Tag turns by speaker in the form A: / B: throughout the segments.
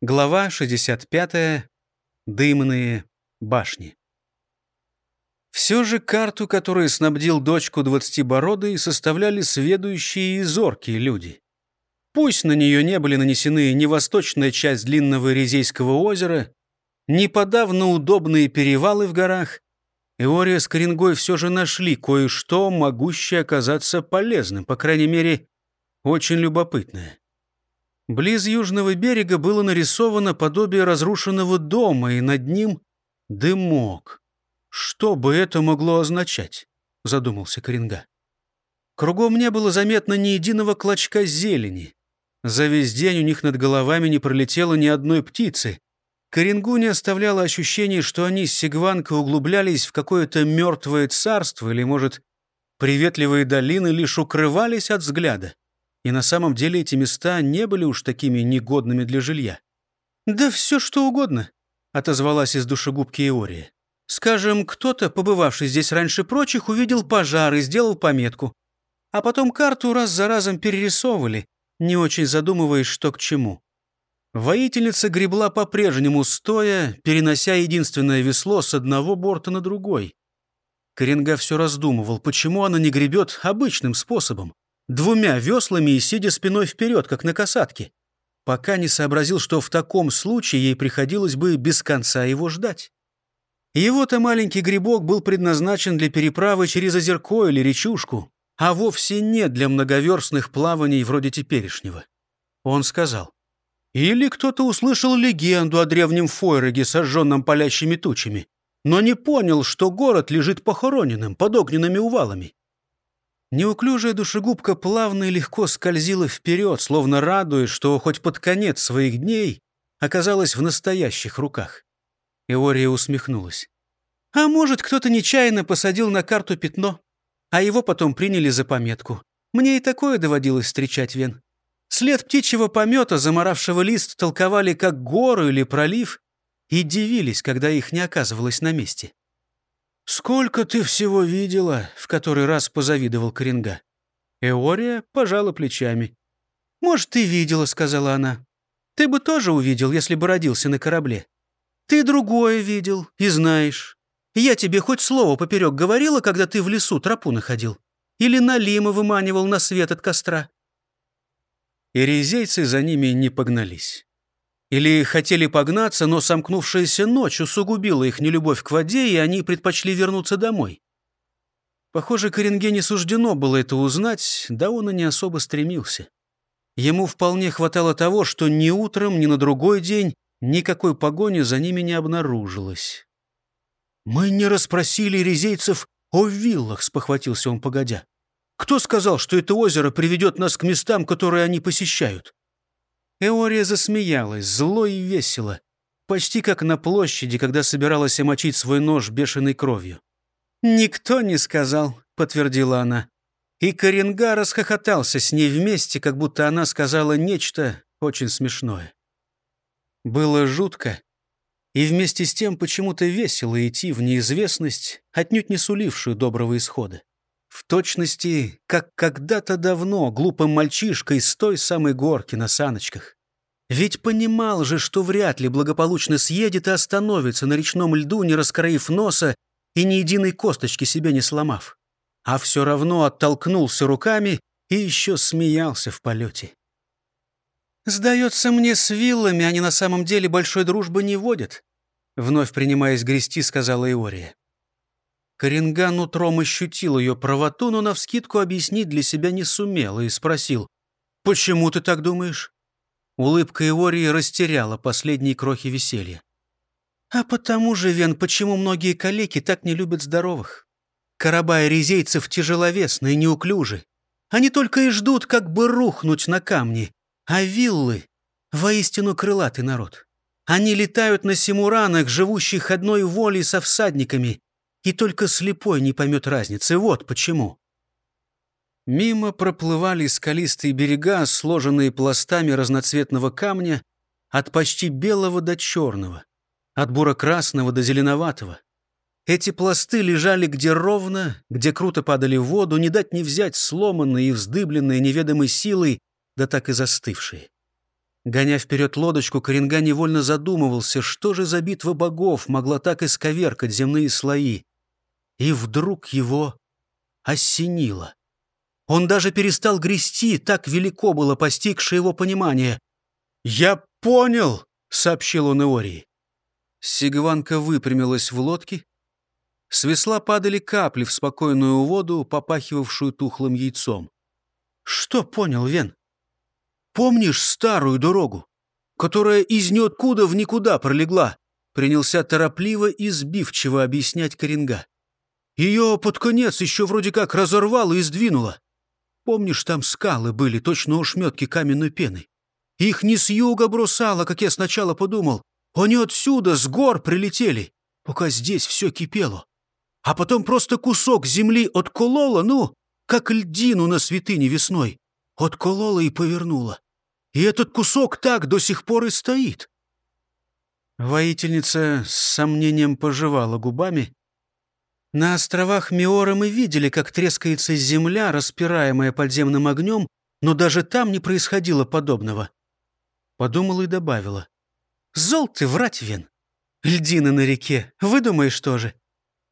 A: Глава 65. Дымные башни. Все же карту, которую снабдил дочку двадцатибородой, составляли сведущие и зоркие люди. Пусть на нее не были нанесены ни восточная часть длинного Резейского озера, ни подавно удобные перевалы в горах, Иория с Коренгой все же нашли кое-что, могущее оказаться полезным, по крайней мере, очень любопытное. Близ южного берега было нарисовано подобие разрушенного дома, и над ним дымок. Что бы это могло означать? Задумался Коренга. Кругом не было заметно ни единого клочка зелени. За весь день у них над головами не пролетело ни одной птицы. Коренгу не оставляло ощущение, что они с Сигванкой углублялись в какое-то мертвое царство, или, может, приветливые долины лишь укрывались от взгляда. И на самом деле эти места не были уж такими негодными для жилья. «Да все что угодно», — отозвалась из душегубки Иория. «Скажем, кто-то, побывавший здесь раньше прочих, увидел пожар и сделал пометку. А потом карту раз за разом перерисовывали, не очень задумываясь, что к чему. Воительница гребла по-прежнему стоя, перенося единственное весло с одного борта на другой. Коренга все раздумывал, почему она не гребет обычным способом двумя веслами и сидя спиной вперед, как на касатке, пока не сообразил, что в таком случае ей приходилось бы без конца его ждать. Его-то маленький грибок был предназначен для переправы через озерко или речушку, а вовсе не для многоверстных плаваний вроде теперешнего. Он сказал. Или кто-то услышал легенду о древнем Фойреге, сожженном палящими тучами, но не понял, что город лежит похороненным под огненными увалами. Неуклюжая душегубка плавно и легко скользила вперед, словно радуясь, что хоть под конец своих дней оказалась в настоящих руках. Иория усмехнулась. «А может, кто-то нечаянно посадил на карту пятно, а его потом приняли за пометку. Мне и такое доводилось встречать, Вен. След птичьего помета, заморавшего лист, толковали как гору или пролив и дивились, когда их не оказывалось на месте. «Сколько ты всего видела?» — в который раз позавидовал Коренга. Эория пожала плечами. «Может, ты видела», — сказала она. «Ты бы тоже увидел, если бы родился на корабле. Ты другое видел и знаешь. Я тебе хоть слово поперек говорила, когда ты в лесу тропу находил? Или налима выманивал на свет от костра?» Ирезейцы за ними не погнались. Или хотели погнаться, но сомкнувшаяся ночь усугубила их нелюбовь к воде, и они предпочли вернуться домой. Похоже, Коренге не суждено было это узнать, да он и не особо стремился. Ему вполне хватало того, что ни утром, ни на другой день никакой погони за ними не обнаружилось. «Мы не расспросили резейцев о виллах», — спохватился он погодя. «Кто сказал, что это озеро приведет нас к местам, которые они посещают?» Эория засмеялась, зло и весело, почти как на площади, когда собиралась омочить свой нож бешеной кровью. «Никто не сказал», — подтвердила она. И Коренга расхохотался с ней вместе, как будто она сказала нечто очень смешное. Было жутко, и вместе с тем почему-то весело идти в неизвестность, отнюдь не сулившую доброго исхода. В точности, как когда-то давно глупым мальчишкой с той самой горки на саночках. Ведь понимал же, что вряд ли благополучно съедет и остановится на речном льду, не раскроив носа и ни единой косточки себе не сломав. А все равно оттолкнулся руками и еще смеялся в полете. «Сдается мне, с виллами они на самом деле большой дружбы не водят», вновь принимаясь грести, сказала Иория. Коренган утром ощутил ее правоту, но навскидку объяснить для себя не сумел и спросил, «Почему ты так думаешь?» Улыбка Иории растеряла последние крохи веселья. «А потому же, Вен, почему многие калеки так не любят здоровых? Карабай резейцев тяжеловесны и неуклюжи. Они только и ждут, как бы рухнуть на камни. А виллы — воистину крылатый народ. Они летают на симуранах, живущих одной волей со всадниками, и только слепой не поймет разницы. Вот почему. Мимо проплывали скалистые берега, сложенные пластами разноцветного камня, от почти белого до черного, от буро-красного до зеленоватого. Эти пласты лежали где ровно, где круто падали в воду, не дать не взять сломанные и вздыбленные неведомой силой, да так и застывшие. Гоня вперед лодочку, Коренга невольно задумывался, что же за битва богов могла так исковеркать земные слои. И вдруг его осенило. Он даже перестал грести, так велико было постигшее его понимание. «Я понял!» — сообщил он Иории. Сигванка выпрямилась в лодке. С весла падали капли в спокойную воду, попахивавшую тухлым яйцом. «Что понял, Вен? Помнишь старую дорогу, которая из ниоткуда в никуда пролегла?» Принялся торопливо и сбивчиво объяснять Коренга. Ее под конец еще вроде как разорвало и сдвинуло. Помнишь, там скалы были, точно ушметки каменной пены? Их не с юга бросало, как я сначала подумал. Они отсюда, с гор прилетели, пока здесь все кипело. А потом просто кусок земли отколола, ну, как льдину на святыне весной. Отколола и повернула. И этот кусок так до сих пор и стоит. Воительница с сомнением пожевала губами, на островах Миора мы видели, как трескается земля, распираемая подземным огнем, но даже там не происходило подобного. Подумала и добавила. «Зол ты, врать, Вен! Льдины на реке, выдумаешь тоже!»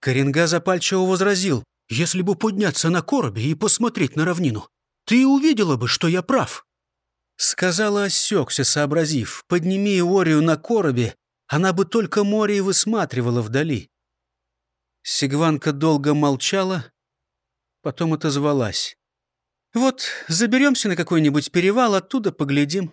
A: Коренга запальчиво возразил. «Если бы подняться на коробе и посмотреть на равнину, ты увидела бы, что я прав!» Сказала осекся, сообразив. «Подними Иорию на коробе, она бы только море и высматривала вдали. Сигванка долго молчала, потом отозвалась. «Вот заберемся на какой-нибудь перевал, оттуда поглядим».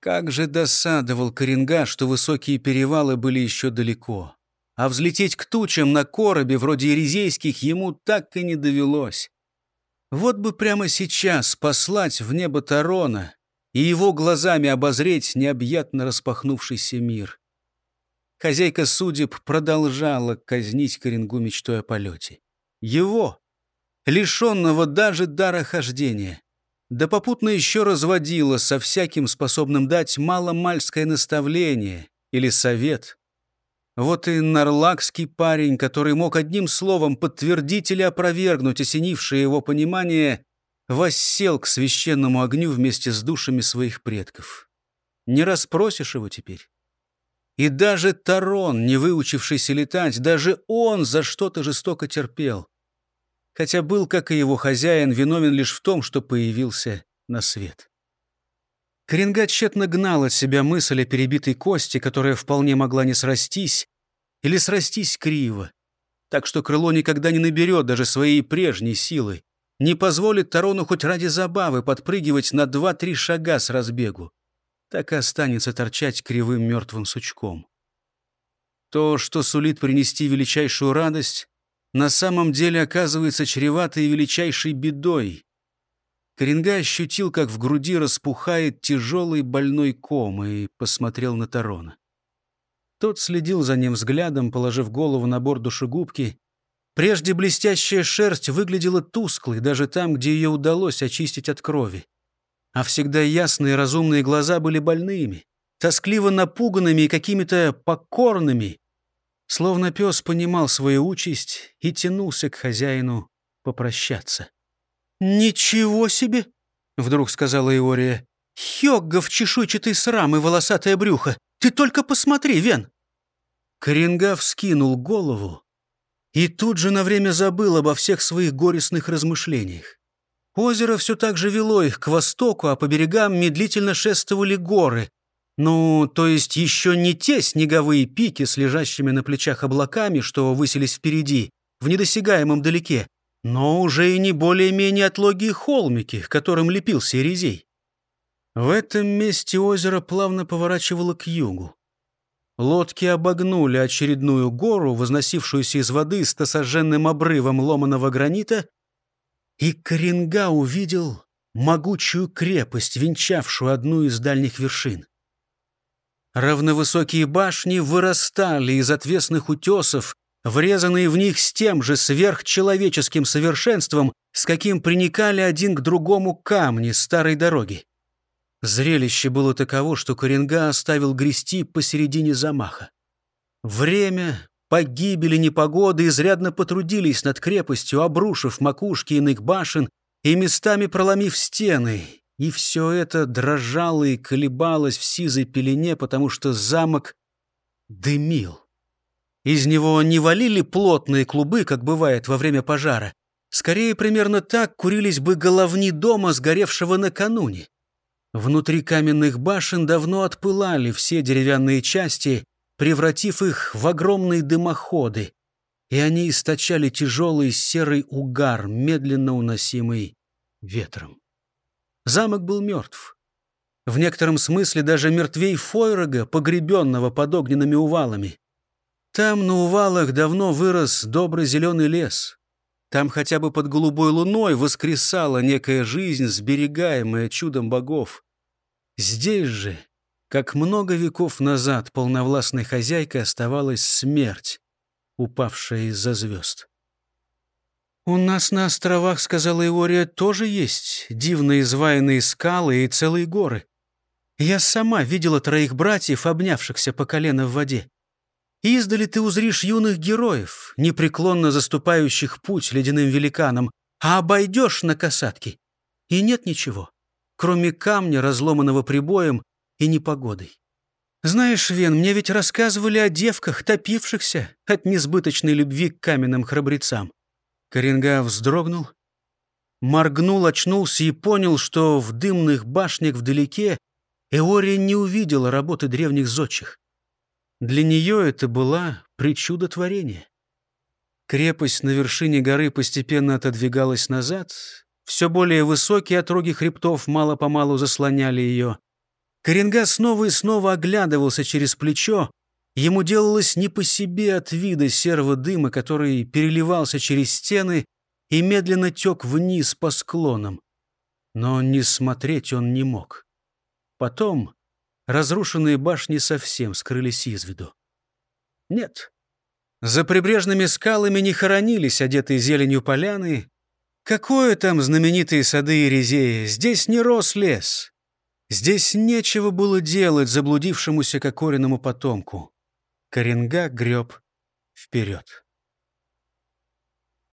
A: Как же досадовал Коренга, что высокие перевалы были еще далеко. А взлететь к тучам на коробе, вроде Ерезейских, ему так и не довелось. Вот бы прямо сейчас послать в небо Тарона и его глазами обозреть необъятно распахнувшийся мир. Хозяйка судеб продолжала казнить Коренгу мечтой о полете. Его, лишенного даже дара хождения, да попутно еще разводила со всяким способным дать маломальское наставление или совет. Вот и нарлакский парень, который мог одним словом подтвердить или опровергнуть осенившее его понимание, воссел к священному огню вместе с душами своих предков. Не расспросишь его теперь. И даже Тарон, не выучившийся летать, даже он за что-то жестоко терпел. Хотя был, как и его хозяин, виновен лишь в том, что появился на свет. Коренга тщетно гнал от себя мысль о перебитой кости, которая вполне могла не срастись или срастись криво. Так что крыло никогда не наберет даже своей прежней силы, не позволит Тарону хоть ради забавы подпрыгивать на два-три шага с разбегу так и останется торчать кривым мертвым сучком. То, что сулит принести величайшую радость, на самом деле оказывается чреватой величайшей бедой. Коренга ощутил, как в груди распухает тяжелый больной ком, и посмотрел на Тарона. Тот следил за ним взглядом, положив голову на борт душегубки. Прежде блестящая шерсть выглядела тусклой, даже там, где ее удалось очистить от крови а всегда ясные разумные глаза были больными, тоскливо напуганными и какими-то покорными. Словно пес понимал свою участь и тянулся к хозяину попрощаться. «Ничего себе!» — вдруг сказала Иория. «Хёггов чешуйчатый срам и волосатое брюхо! Ты только посмотри, Вен!» Коренга вскинул голову и тут же на время забыл обо всех своих горестных размышлениях. Озеро все так же вело их к востоку, а по берегам медлительно шествовали горы. Ну, то есть еще не те снеговые пики с лежащими на плечах облаками, что высились впереди, в недосягаемом далеке, но уже и не более-менее отлогие холмики, к которым лепился Ерезей. В этом месте озеро плавно поворачивало к югу. Лодки обогнули очередную гору, возносившуюся из воды с тосоженным обрывом ломаного гранита, и Коренга увидел могучую крепость, венчавшую одну из дальних вершин. Равновысокие башни вырастали из отвесных утесов, врезанные в них с тем же сверхчеловеческим совершенством, с каким приникали один к другому камни старой дороги. Зрелище было таково, что Коренга оставил грести посередине замаха. Время погибели непогоды изрядно потрудились над крепостью, обрушив макушки иных башен и местами проломив стены, И все это дрожало и колебалось в сизой пелене, потому что замок дымил. Из него не валили плотные клубы, как бывает во время пожара. Скорее, примерно так курились бы головни дома, сгоревшего накануне. Внутри каменных башен давно отпылали все деревянные части, превратив их в огромные дымоходы, и они источали тяжелый серый угар, медленно уносимый ветром. Замок был мертв. В некотором смысле даже мертвей Фойрога, погребенного под огненными увалами. Там на увалах давно вырос добрый зеленый лес. Там хотя бы под голубой луной воскресала некая жизнь, сберегаемая чудом богов. Здесь же, как много веков назад, полновластной хозяйкой оставалась смерть, упавшая из-за звезд. «У нас на островах, — сказала Иория, — тоже есть дивно изваянные скалы и целые горы. Я сама видела троих братьев, обнявшихся по колено в воде. Издали ты узришь юных героев, непреклонно заступающих путь ледяным великанам, а обойдешь на касатке, и нет ничего, кроме камня, разломанного прибоем и непогодой. Знаешь, Вен, мне ведь рассказывали о девках, топившихся от несбыточной любви к каменным храбрецам. Коренга вздрогнул, моргнул, очнулся и понял, что в дымных башнях вдалеке Эория не увидела работы древних зодчих. Для нее это была причуда творения. Крепость на вершине горы постепенно отодвигалась назад. Все более высокие отроги хребтов мало-помалу заслоняли ее. Коренга снова и снова оглядывался через плечо. Ему делалось не по себе от вида серого дыма, который переливался через стены и медленно тек вниз по склонам. Но не смотреть он не мог. Потом разрушенные башни совсем скрылись из виду. Нет, за прибрежными скалами не хоронились одетые зеленью поляны. Какое там знаменитые сады Ерезея? Здесь не рос лес. Здесь нечего было делать заблудившемуся кокориному потомку. Коренга греб вперед.